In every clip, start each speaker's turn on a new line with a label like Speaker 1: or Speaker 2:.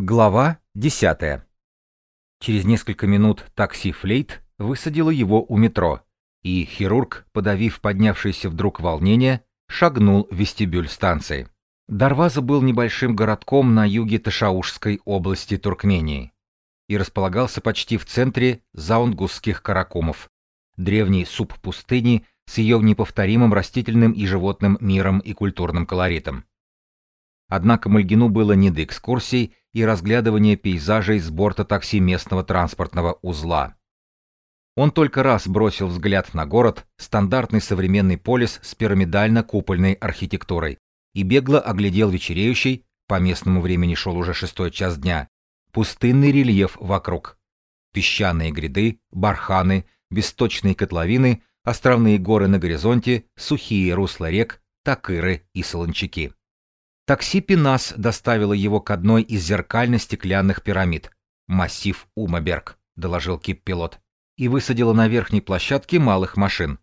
Speaker 1: Глава 10. Через несколько минут такси «Флейт» высадило его у метро, и хирург, подавив поднявшееся вдруг волнение, шагнул в вестибюль станции. Дарваза был небольшим городком на юге Ташаушской области Туркмении и располагался почти в центре заунгусских каракумов, древней субпустыни с ее неповторимым растительным и животным миром и культурным колоритом. Однако Мальгину было не до экскурсий и разглядывания пейзажей с борта такси местного транспортного узла. Он только раз бросил взгляд на город, стандартный современный полис с пирамидально-купольной архитектурой, и бегло оглядел вечереющий, по местному времени шел уже шестой час дня, пустынный рельеф вокруг. Песчаные гряды, барханы, бесточные котловины, островные горы на горизонте, сухие русла рек, такыры и солончаки. Такси Пинас доставило его к одной из зеркально-стеклянных пирамид. «Массив Умаберг», — доложил кип-пилот, и высадило на верхней площадке малых машин.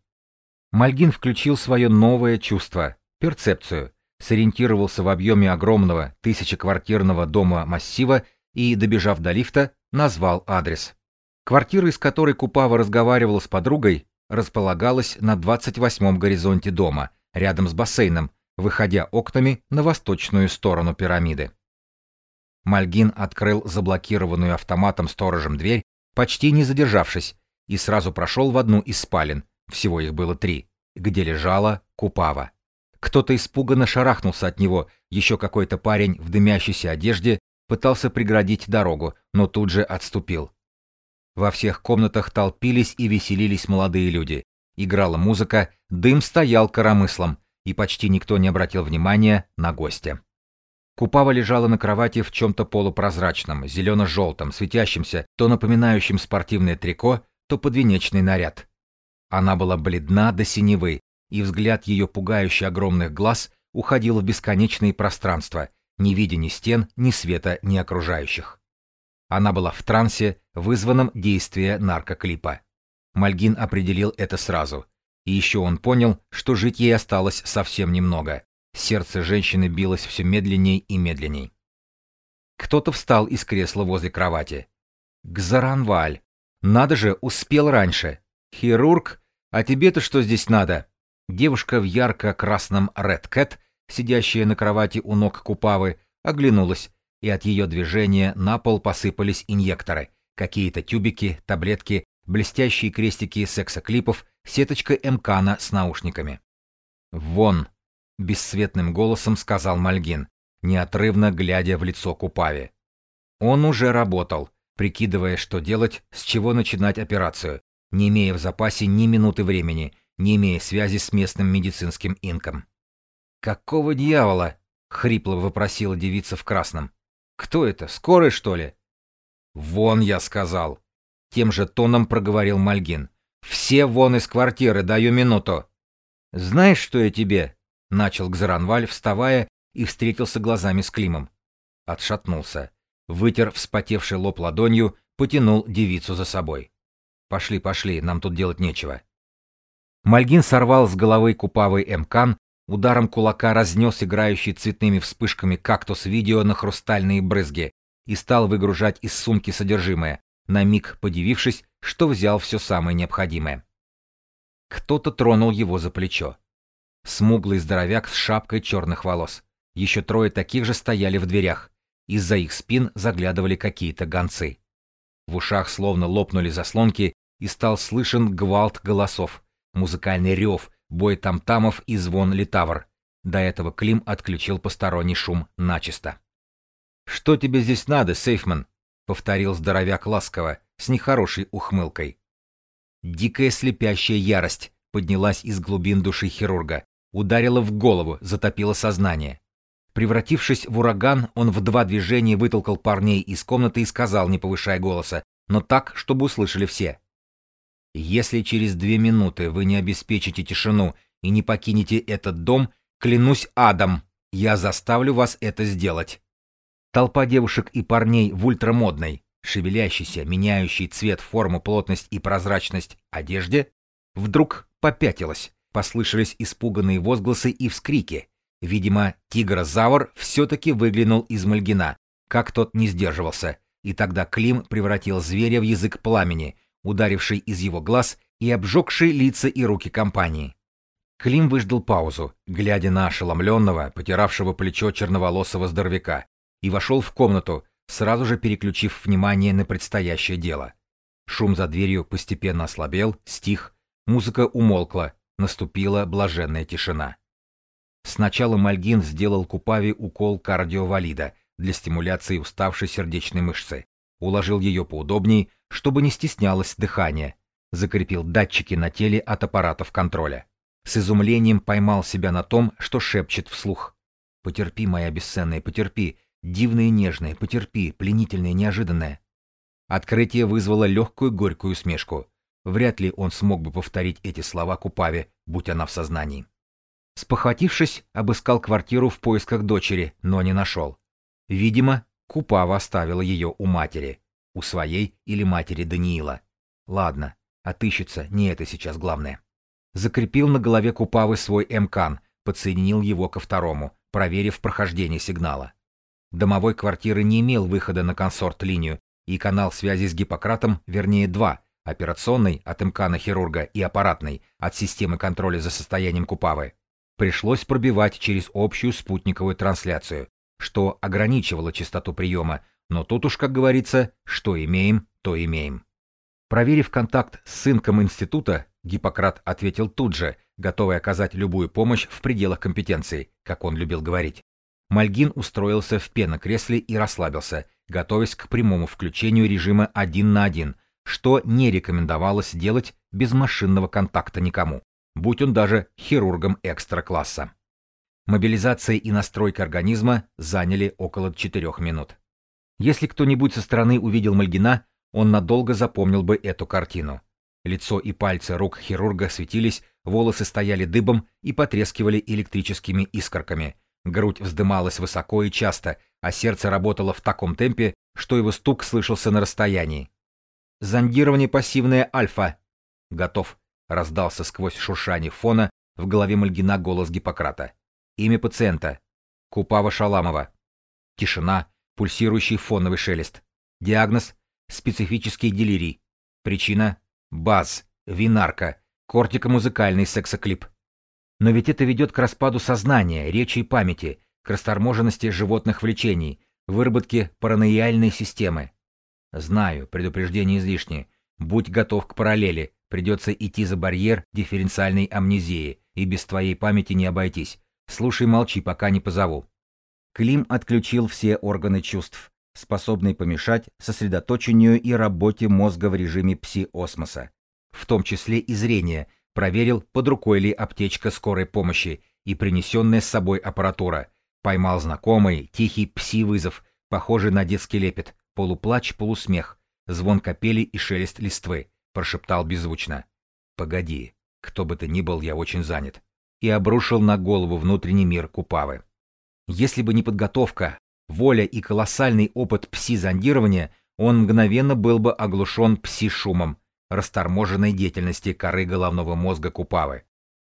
Speaker 1: Мальгин включил свое новое чувство — перцепцию, сориентировался в объеме огромного тысячеквартирного дома массива и, добежав до лифта, назвал адрес. Квартира, из которой Купава разговаривала с подругой, располагалась на 28-м горизонте дома, рядом с бассейном, выходя окнами на восточную сторону пирамиды. Мальгин открыл заблокированную автоматом-сторожем дверь, почти не задержавшись, и сразу прошел в одну из спален, всего их было три, где лежала Купава. Кто-то испуганно шарахнулся от него, еще какой-то парень в дымящейся одежде пытался преградить дорогу, но тут же отступил. Во всех комнатах толпились и веселились молодые люди. Играла музыка, дым стоял коромыслом, и почти никто не обратил внимания на гостя. Купава лежала на кровати в чем-то полупрозрачном, зелено-желтом, светящемся, то напоминающем спортивное трико, то подвенечный наряд. Она была бледна до синевы, и взгляд ее пугающе огромных глаз уходил в бесконечные пространства, не видя ни стен, ни света, ни окружающих. Она была в трансе, вызванном действия наркоклипа. Мальгин определил это сразу. И еще он понял, что жить ей осталось совсем немного. Сердце женщины билось все медленней и медленней. Кто-то встал из кресла возле кровати. Гзаранваль. Надо же, успел раньше. Хирург, а тебе-то что здесь надо? Девушка в ярко-красном Red Cat, сидящая на кровати у ног Купавы, оглянулась, и от ее движения на пол посыпались инъекторы, какие-то тюбики, таблетки, блестящие крестики сексоклипов, сеточка Эмкана с наушниками. «Вон!» — бесцветным голосом сказал Мальгин, неотрывно глядя в лицо Купаве. Он уже работал, прикидывая, что делать, с чего начинать операцию, не имея в запасе ни минуты времени, не имея связи с местным медицинским инком. «Какого дьявола?» — хрипло вопросила девица в красном. «Кто это? Скорый, что ли?» «Вон, я сказал!» Тем же тоном проговорил Мальгин. «Все вон из квартиры, даю минуту!» «Знаешь, что я тебе?» — начал Гзаранваль, вставая, и встретился глазами с Климом. Отшатнулся. Вытер вспотевший лоб ладонью, потянул девицу за собой. «Пошли, пошли, нам тут делать нечего». Мальгин сорвал с головы купавый эмкан, ударом кулака разнес играющий цветными вспышками кактус видео на хрустальные брызги и стал выгружать из сумки содержимое, на миг подивившись, что взял все самое необходимое. Кто-то тронул его за плечо. Смуглый здоровяк с шапкой черных волос. Еще трое таких же стояли в дверях. Из-за их спин заглядывали какие-то гонцы. В ушах словно лопнули заслонки, и стал слышен гвалт голосов, музыкальный рев, бой тамтамов и звон литавр. До этого Клим отключил посторонний шум начисто. «Что тебе здесь надо, Сейфман?» — повторил здоровяк ласково, с нехорошей ухмылкой. Дикая слепящая ярость поднялась из глубин души хирурга, ударила в голову, затопила сознание. Превратившись в ураган, он в два движения вытолкал парней из комнаты и сказал, не повышая голоса, но так, чтобы услышали все. «Если через две минуты вы не обеспечите тишину и не покинете этот дом, клянусь адом, я заставлю вас это сделать». Толпа девушек и парней в ультрамодной, шевелящейся, меняющей цвет, форму, плотность и прозрачность одежде, вдруг попятилась. Послышались испуганные возгласы и вскрики. Видимо, тигрозавр все-таки выглянул из Мальгина, как тот не сдерживался, и тогда Клим превратил зверя в язык пламени, ударивший из его глаз и обжегший лица и руки компании. Клим выждал паузу, глядя на ошеломленного, потиравшего плечо черноволосого здоровяка, и вошел в комнату, сразу же переключив внимание на предстоящее дело. Шум за дверью постепенно ослабел, стих, музыка умолкла, наступила блаженная тишина. Сначала Мальгин сделал Купаве укол кардиовалида для стимуляции уставшей сердечной мышцы, уложил ее поудобнее, чтобы не стеснялось дыхание, закрепил датчики на теле от аппаратов контроля. С изумлением поймал себя на том, что шепчет вслух. «Потерпи, моя бесценная, потерпи, дивное нежное, потерпи, пленительное, неожиданное». Открытие вызвало легкую горькую усмешку. Вряд ли он смог бы повторить эти слова Купаве, будь она в сознании. Спохватившись, обыскал квартиру в поисках дочери, но не нашел. Видимо, Купава оставила ее у матери, у своей или матери Даниила. Ладно, отыщется, не это сейчас главное. Закрепил на голове Купавы свой МКАН, подсоединил его ко второму, проверив прохождение сигнала. Домовой квартиры не имел выхода на консорт-линию, и канал связи с Гиппократом, вернее два, операционный от МКАНа хирурга и аппаратный от системы контроля за состоянием Купавы, пришлось пробивать через общую спутниковую трансляцию, что ограничивало частоту приема, но тут уж, как говорится, что имеем, то имеем. Проверив контакт с сынком института, Гиппократ ответил тут же, готовый оказать любую помощь в пределах компетенции, как он любил говорить. Мальгин устроился в пенокресле и расслабился, готовясь к прямому включению режима один на один, что не рекомендовалось делать без машинного контакта никому, будь он даже хирургом экстра-класса. Мобилизация и настройка организма заняли около четырех минут. Если кто-нибудь со стороны увидел Мальгина, он надолго запомнил бы эту картину. Лицо и пальцы рук хирурга светились, волосы стояли дыбом и потрескивали электрическими искорками. Грудь вздымалась высоко и часто, а сердце работало в таком темпе, что его стук слышался на расстоянии. «Зондирование пассивное альфа». «Готов», — раздался сквозь шуршание фона в голове Мальгина голос Гиппократа. «Имя пациента. Купава Шаламова». Тишина, пульсирующий фоновый шелест. Диагноз — специфический делирий. Причина Баз, винарка, кортикомузыкальный сексоклип. Но ведь это ведет к распаду сознания, речи и памяти, к расторможенности животных влечений, выработке параноиальной системы. Знаю, предупреждение излишнее. Будь готов к параллели, придется идти за барьер дифференциальной амнезии, и без твоей памяти не обойтись. Слушай, молчи, пока не позову. Клим отключил все органы чувств, способный помешать сосредоточению и работе мозга в режиме пси-осмоса, в том числе и зрение, проверил, под рукой ли аптечка скорой помощи и принесенная с собой аппаратура, поймал знакомый, тихий пси-вызов, похожий на детский лепет, полуплач, полусмех, звон капели и шелест листвы, прошептал беззвучно. «Погоди, кто бы ты ни был, я очень занят», и обрушил на голову внутренний мир Купавы. Если бы не подготовка, воля и колоссальный опыт пси-зондирования, он мгновенно был бы оглушен пси-шумом, расторможенной деятельности коры головного мозга Купавы.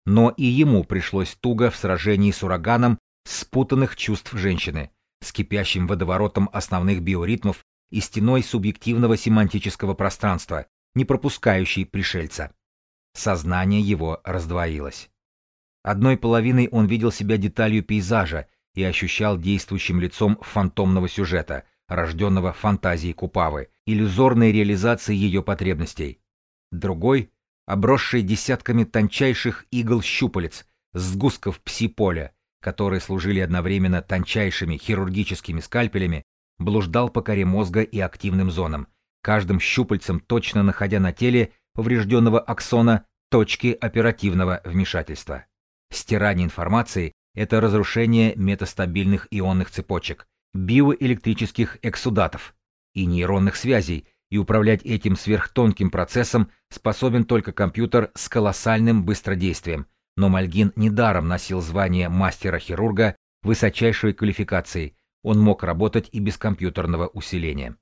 Speaker 1: Но и ему пришлось туго в сражении с ураганом спутанных чувств женщины, с кипящим водоворотом основных биоритмов и стеной субъективного семантического пространства, не пропускающей пришельца. Сознание его раздвоилось. Одной половиной он видел себя деталью пейзажа, и ощущал действующим лицом фантомного сюжета, рожденного фантазией Купавы, иллюзорной реализацией ее потребностей. Другой, обросший десятками тончайших игл-щупалец, сгустков пси-поля, которые служили одновременно тончайшими хирургическими скальпелями, блуждал по коре мозга и активным зонам, каждым щупальцем точно находя на теле поврежденного аксона точки оперативного вмешательства. Стирание информации это разрушение метастабильных ионных цепочек, биоэлектрических эксудатов и нейронных связей, и управлять этим сверхтонким процессом способен только компьютер с колоссальным быстродействием, но Мальгин недаром носил звание мастера-хирурга высочайшей квалификации, он мог работать и без компьютерного усиления.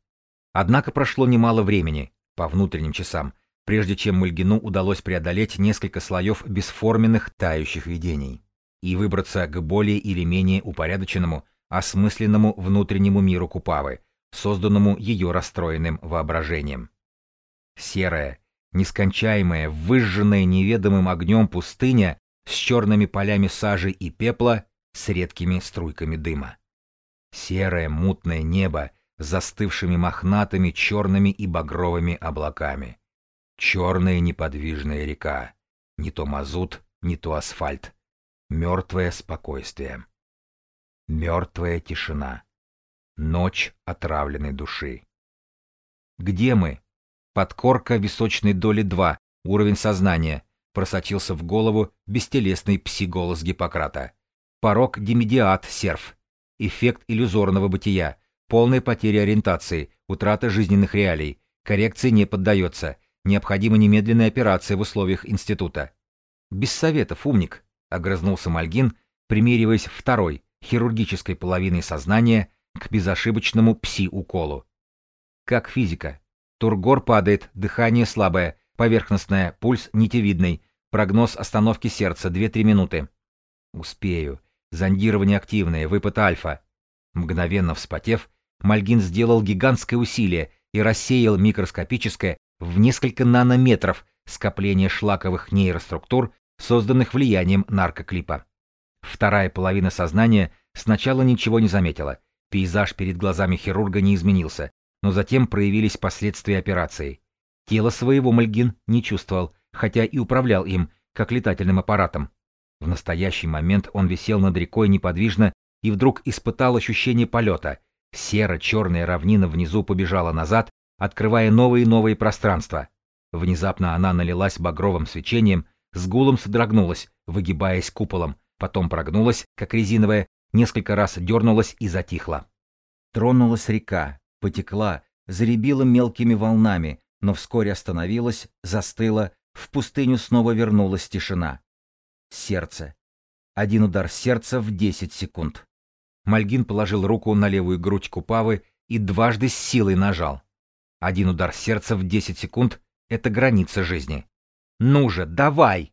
Speaker 1: Однако прошло немало времени, по внутренним часам, прежде чем Мальгину удалось преодолеть несколько слоев бесформенных тающих видений и выбраться к более или менее упорядоченному, осмысленному внутреннему миру Купавы, созданному ее расстроенным воображением. Серая, нескончаемая, выжженная неведомым огнем пустыня с черными полями сажи и пепла с редкими струйками дыма. Серое мутное небо с застывшими мохнатыми черными и багровыми облаками. Черная неподвижная река. Не то мазут, не то асфальт. Мертвое спокойствие. Мертвая тишина. Ночь отравленной души. Где мы? Подкорка височной доли 2, уровень сознания. Просочился в голову бестелесный пси-голос Гиппократа. Порог демидиат серф. Эффект иллюзорного бытия. Полная потеря ориентации, утрата жизненных реалий. Коррекции не поддается. Необходима немедленная операция в условиях института. Без советов, умник, огрызнулся Мальгин, примериваясь второй, хирургической половиной сознания к безошибочному пси-уколу. Как физика. Тургор падает, дыхание слабое, поверхностное, пульс нитевидный, прогноз остановки сердца 2-3 минуты. Успею. Зондирование активное, выпад альфа. Мгновенно вспотев, Мальгин сделал гигантское усилие и рассеял микроскопическое в несколько нанометров скопление шлаковых нейроструктур, созданных влиянием наркоклипа. Вторая половина сознания сначала ничего не заметила, пейзаж перед глазами хирурга не изменился, но затем проявились последствия операции. Тело своего Мальгин не чувствовал, хотя и управлял им, как летательным аппаратом. В настоящий момент он висел над рекой неподвижно и вдруг испытал ощущение полета. Серо-черная равнина внизу побежала назад, открывая новые и новые пространства. Внезапно она налилась багровым свечением, с гулом содрогнулась, выгибаясь куполом, потом прогнулась, как резиновая, несколько раз дернулась и затихла. Тронулась река, потекла, заребила мелкими волнами, но вскоре остановилась, застыла, в пустыню снова вернулась тишина. Сердце. Один удар сердца в 10 секунд. Мальгин положил руку на левую грудь Купавы и дважды с силой нажал. Один удар сердца в 10 секунд — это граница жизни. Ну же, давай!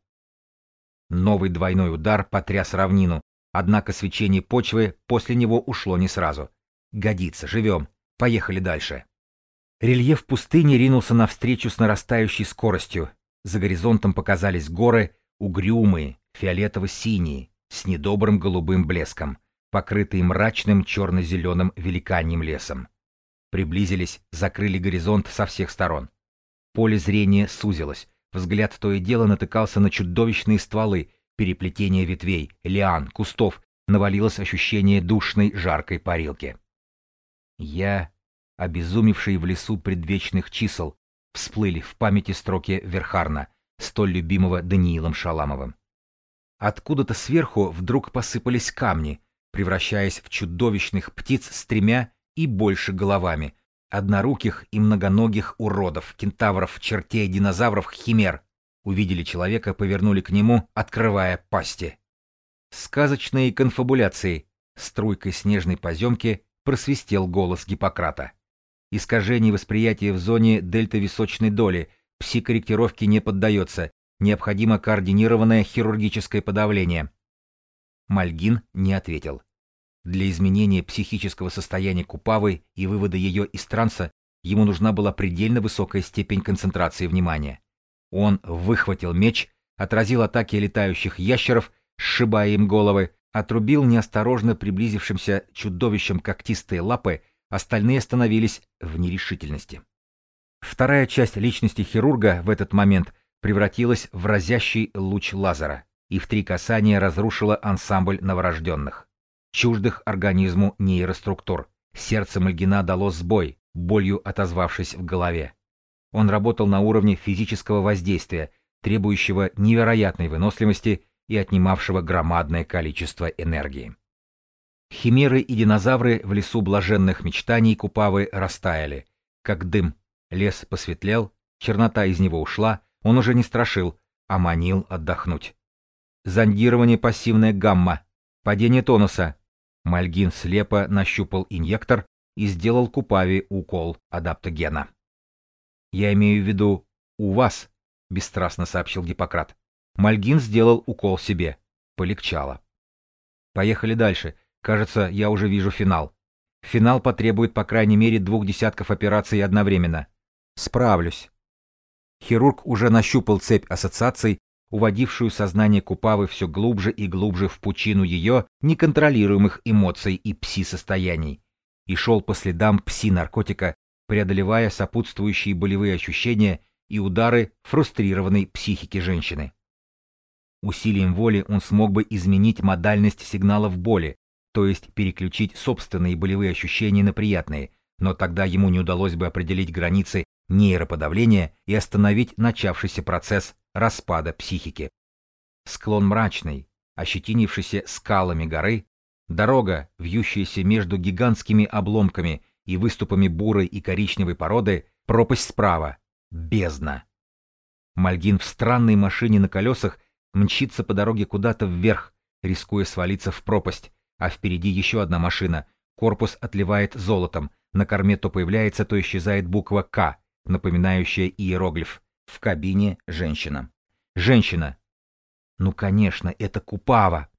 Speaker 1: Новый двойной удар потряс равнину, однако свечение почвы после него ушло не сразу. Годится, живем. Поехали дальше. Рельеф пустыни ринулся навстречу с нарастающей скоростью. За горизонтом показались горы, угрюмые, фиолетово-синие, с недобрым голубым блеском, покрытые мрачным черно-зеленым великаньим лесом приблизились, закрыли горизонт со всех сторон. Поле зрения сузилось, взгляд то и дело натыкался на чудовищные стволы, переплетение ветвей, лиан, кустов, навалилось ощущение душной жаркой парилки. Я, обезумевший в лесу предвечных чисел, всплыли в памяти строки Верхарна, столь любимого Даниилом Шаламовым. Откуда-то сверху вдруг посыпались камни, превращаясь в чудовищных птиц с тремя и больше головами, одноруких и многоногих уродов, кентавров, чертей, динозавров, химер. Увидели человека, повернули к нему, открывая пасти. Сказочные конфабуляции. Струйкой снежной поземки просвистел голос Гиппократа. Искажение восприятия в зоне дельта-височной доли, псикорректировке не поддается, необходимо координированное хирургическое подавление. Мальгин не ответил. Для изменения психического состояния Купавы и вывода ее из транса ему нужна была предельно высокая степень концентрации внимания. Он выхватил меч, отразил атаки летающих ящеров, сшибая им головы, отрубил неосторожно приблизившимся чудовищем когтистые лапы, остальные остановились в нерешительности. Вторая часть личности хирурга в этот момент превратилась в разящий луч лазера и в три касания разрушила ансамбль новорожденных чуждых организму нейроструктур. Сердце Мальгина дало сбой, болью отозвавшись в голове. Он работал на уровне физического воздействия, требующего невероятной выносливости и отнимавшего громадное количество энергии. Химеры и динозавры в лесу блаженных мечтаний Купавы растаяли, как дым. Лес посветлел, чернота из него ушла, он уже не страшил, а манил отдохнуть. Зондирование пассивная гамма, падение тонуса, Мальгин слепо нащупал инъектор и сделал Купави укол адаптогена. «Я имею в виду у вас», — бесстрастно сообщил Гиппократ. Мальгин сделал укол себе. Полегчало. «Поехали дальше. Кажется, я уже вижу финал. Финал потребует по крайней мере двух десятков операций одновременно. Справлюсь. Хирург уже нащупал цепь ассоциаций, уводившую сознание Купавы все глубже и глубже в пучину ее неконтролируемых эмоций и пси-состояний, и шел по следам пси-наркотика, преодолевая сопутствующие болевые ощущения и удары фрустрированной психики женщины. Усилием воли он смог бы изменить модальность сигналов боли, то есть переключить собственные болевые ощущения на приятные, но тогда ему не удалось бы определить границы нейроподавления и остановить начавшийся процесс распада психики. Склон мрачный, ощетинившийся скалами горы, дорога, вьющаяся между гигантскими обломками и выступами бурой и коричневой породы, пропасть справа, бездна. Мальгин в странной машине на колесах мчится по дороге куда-то вверх, рискуя свалиться в пропасть, а впереди еще одна машина, корпус отливает золотом, на корме то появляется, то исчезает буква «К», напоминающая иероглиф. В кабине женщина. Женщина. Ну, конечно, это Купава.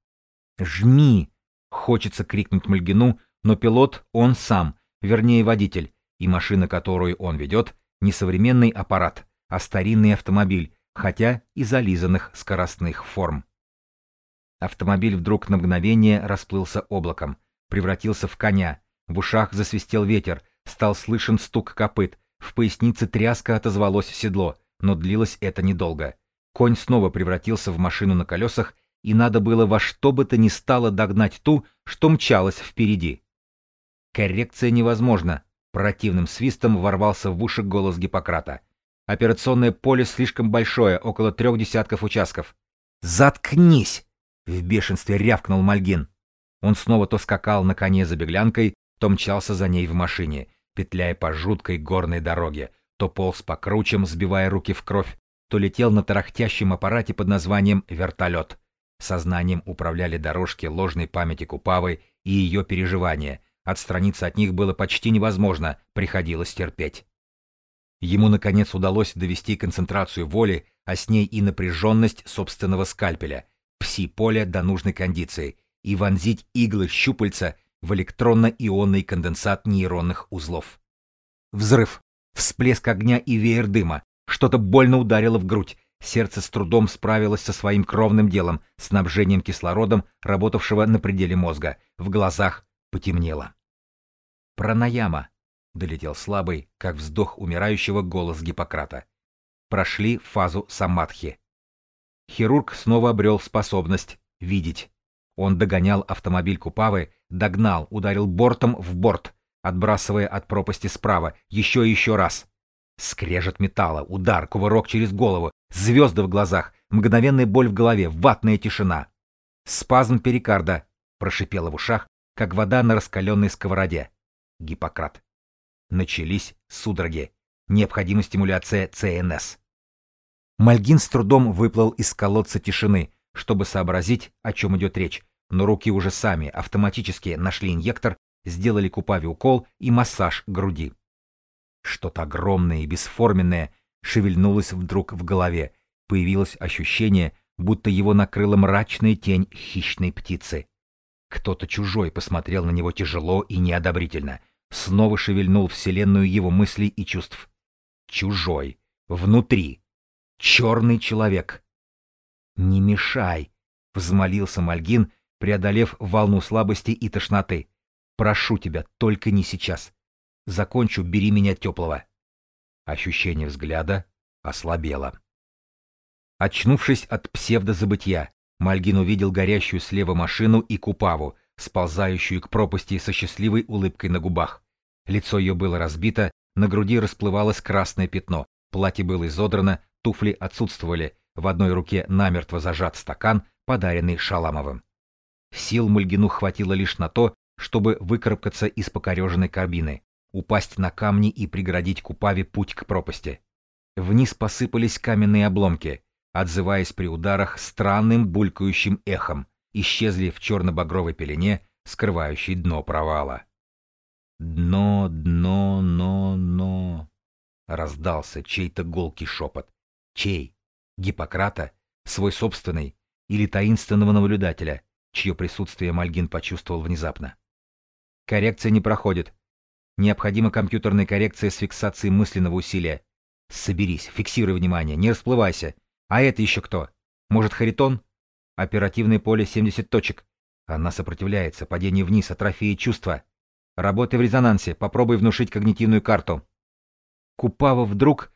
Speaker 1: «Жми!» — хочется крикнуть Мальгину, но пилот он сам, вернее водитель, и машина, которую он ведет, не современный аппарат, а старинный автомобиль, хотя и зализанных скоростных форм. Автомобиль вдруг на мгновение расплылся облаком, превратился в коня, в ушах засвистел ветер, стал слышен стук копыт, в пояснице тряска отозвалось седло, но длилось это недолго. Конь снова превратился в машину на колесах, и надо было во что бы то ни стало догнать ту, что мчалась впереди. Коррекция невозможна. Противным свистом ворвался в уши голос Гиппократа. Операционное поле слишком большое, около трех десятков участков. «Заткнись!» — в бешенстве рявкнул Мальгин. Он снова то скакал на коне за беглянкой, то мчался за ней в машине, петляя по жуткой горной дороге, то полз по кручам, сбивая руки в кровь, то летел на тарахтящем аппарате под названием «вертолет». Сознанием управляли дорожки ложной памяти Купавы и ее переживания. Отстраниться от них было почти невозможно, приходилось терпеть. Ему, наконец, удалось довести концентрацию воли, а с ней и напряженность собственного скальпеля, пси-поля до нужной кондиции, и вонзить иглы щупальца в электронно-ионный конденсат нейронных узлов. Взрыв, всплеск огня и веер дыма. Что-то больно ударило в грудь. Сердце с трудом справилось со своим кровным делом, снабжением кислородом, работавшего на пределе мозга. В глазах потемнело. «Пранаяма», — долетел слабый, как вздох умирающего голос Гиппократа. Прошли фазу самадхи. Хирург снова обрел способность видеть. Он догонял автомобиль Купавы, догнал, ударил бортом в борт, отбрасывая от пропасти справа, еще и еще раз. Скрежет металла, удар, кувырок через голову, звезды в глазах, мгновенная боль в голове, ватная тишина. Спазм перикарда прошипела в ушах, как вода на раскаленной сковороде. Гиппократ. Начались судороги. Необходима стимуляция ЦНС. Мальгин с трудом выплыл из колодца тишины, чтобы сообразить, о чем идет речь, но руки уже сами автоматически нашли инъектор, сделали Купаве укол и массаж груди. Что-то огромное и бесформенное шевельнулось вдруг в голове, появилось ощущение, будто его накрыла мрачная тень хищной птицы. Кто-то чужой посмотрел на него тяжело и неодобрительно, снова шевельнул вселенную его мыслей и чувств. Чужой. Внутри. Черный человек. «Не мешай!» — взмолился Мальгин, преодолев волну слабости и тошноты. «Прошу тебя, только не сейчас. Закончу, бери меня теплого». Ощущение взгляда ослабело. Очнувшись от псевдозабытия, Мальгин увидел горящую слева машину и Купаву, сползающую к пропасти со счастливой улыбкой на губах. Лицо ее было разбито, на груди расплывалось красное пятно, платье было изодрано, туфли отсутствовали, в одной руке намертво зажат стакан, подаренный Шаламовым. Сил Мульгину хватило лишь на то, чтобы выкарабкаться из покореженной кабины, упасть на камни и преградить Купаве путь к пропасти. Вниз посыпались каменные обломки, отзываясь при ударах странным булькающим эхом, исчезли в черно-багровой пелене, скрывающей дно провала. «Дно, дно, но, но...» — раздался чей-то голкий шепот. «Чей? Гиппократа, свой собственный или таинственного наблюдателя, чье присутствие Мальгин почувствовал внезапно. Коррекция не проходит. Необходима компьютерная коррекция с фиксацией мысленного усилия. Соберись, фиксируй внимание, не расплывайся. А это еще кто? Может, Харитон? Оперативное поле 70 точек. Она сопротивляется, падение вниз, атрофия чувства. Работай в резонансе, попробуй внушить когнитивную карту. Купава вдруг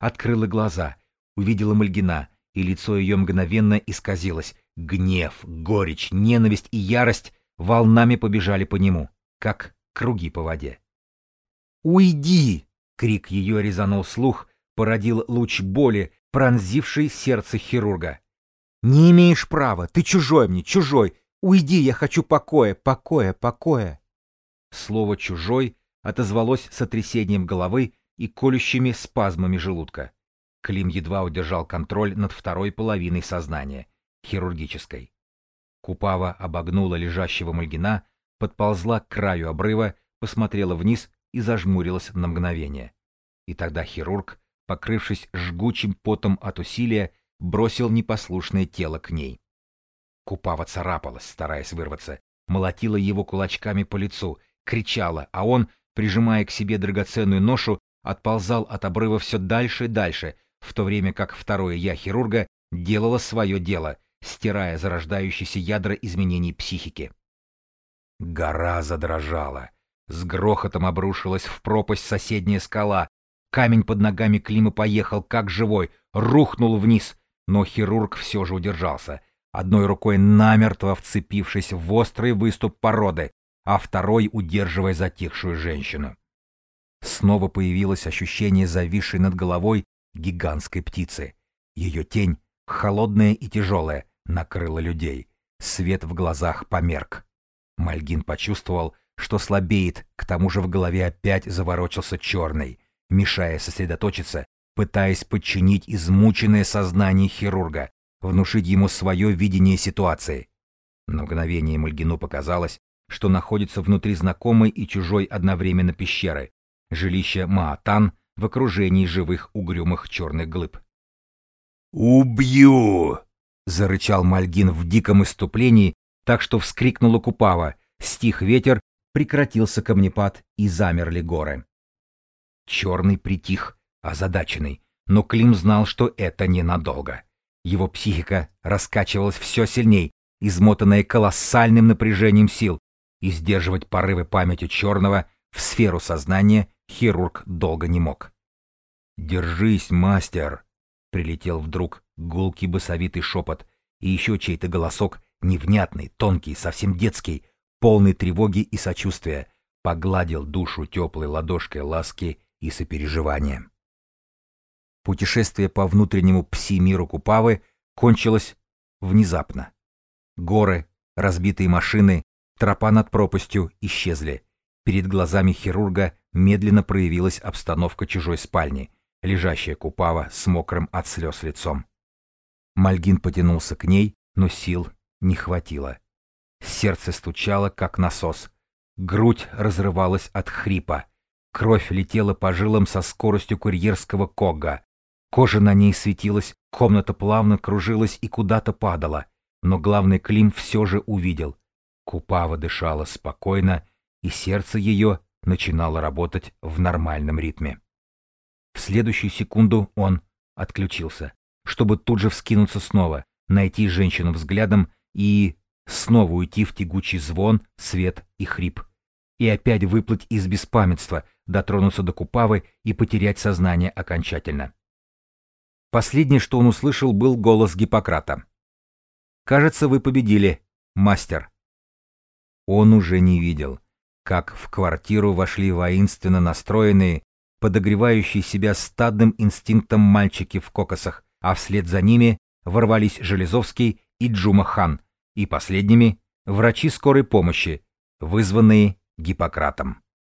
Speaker 1: открыла глаза, увидела Мальгина, и лицо ее мгновенно исказилось. Гнев, горечь, ненависть и ярость волнами побежали по нему, как круги по воде. «Уйди!» — крик ее резанул слух, породил луч боли, пронзивший сердце хирурга. «Не имеешь права, ты чужой мне, чужой! Уйди, я хочу покоя, покоя, покоя!» Слово «чужой» отозвалось сотрясением головы и колющими спазмами желудка. Клим едва удержал контроль над второй половиной сознания, хирургической. Купава обогнула лежащего Мальгина, подползла к краю обрыва, посмотрела вниз и зажмурилась на мгновение. И тогда хирург, покрывшись жгучим потом от усилия, бросил непослушное тело к ней. Купава царапалась, стараясь вырваться, молотила его кулачками по лицу, кричала, а он, прижимая к себе драгоценную ношу, отползал от обрыва все дальше и дальше, в то время как второе «я» хирурга делало свое дело, стирая зарождающиеся ядра изменений психики. Гора задрожала. С грохотом обрушилась в пропасть соседняя скала. Камень под ногами Клима поехал, как живой, рухнул вниз, но хирург все же удержался, одной рукой намертво вцепившись в острый выступ породы, а второй удерживая затихшую женщину. Снова появилось ощущение зависшей над головой гигантской птицы. Ее тень, холодная и тяжелая, накрыла людей. Свет в глазах померк. Мальгин почувствовал, что слабеет, к тому же в голове опять заворочился черный, мешая сосредоточиться, пытаясь подчинить измученное сознание хирурга, внушить ему свое видение ситуации. На мгновение Мальгину показалось, что находится внутри знакомой и чужой одновременно пещеры, жилище Маатан в окружении живых угрюмых черных глыб. «Убью!» — зарычал Мальгин в диком иступлении, так что вскрикнула Купава, стих ветер, прекратился камнепад и замерли горы. Черный притих, озадаченный, но Клим знал, что это ненадолго. Его психика раскачивалась все сильней, измотанная колоссальным напряжением сил, и сдерживать порывы памяти черного в сферу сознания хирург долго не мог. «Держись, мастер!» — прилетел вдруг гулкий басовитый шепот, и еще чей-то голосок, невнятный, тонкий, совсем детский, полный тревоги и сочувствия, погладил душу теплой ладошкой ласки и сопереживания. Путешествие по внутреннему пси-миру Купавы кончилось внезапно. Горы, разбитые машины, тропа над пропастью исчезли. Перед глазами хирурга медленно проявилась обстановка чужой спальни, лежащая Купава с мокрым от слез лицом. Мальгин потянулся к ней, но сил не хватило. Сердце стучало, как насос. Грудь разрывалась от хрипа. Кровь летела по жилам со скоростью курьерского кога. Кожа на ней светилась, комната плавно кружилась и куда-то падала. Но главный Клим все же увидел. Купава дышала спокойно, и сердце ее начинало работать в нормальном ритме. В следующую секунду он отключился, чтобы тут же вскинуться снова, найти женщину взглядом и снова уйти в тягучий звон, свет и хрип. И опять выплыть из беспамятства, дотронуться до Купавы и потерять сознание окончательно. Последнее, что он услышал, был голос Гиппократа. «Кажется, вы победили, мастер». Он уже не видел, как в квартиру вошли воинственно настроенные, подогревающие себя стадным инстинктом мальчики в кокосах, а вслед за ними ворвались Железовский и Джума Хан, и последними — врачи скорой помощи, вызванные Гиппократом.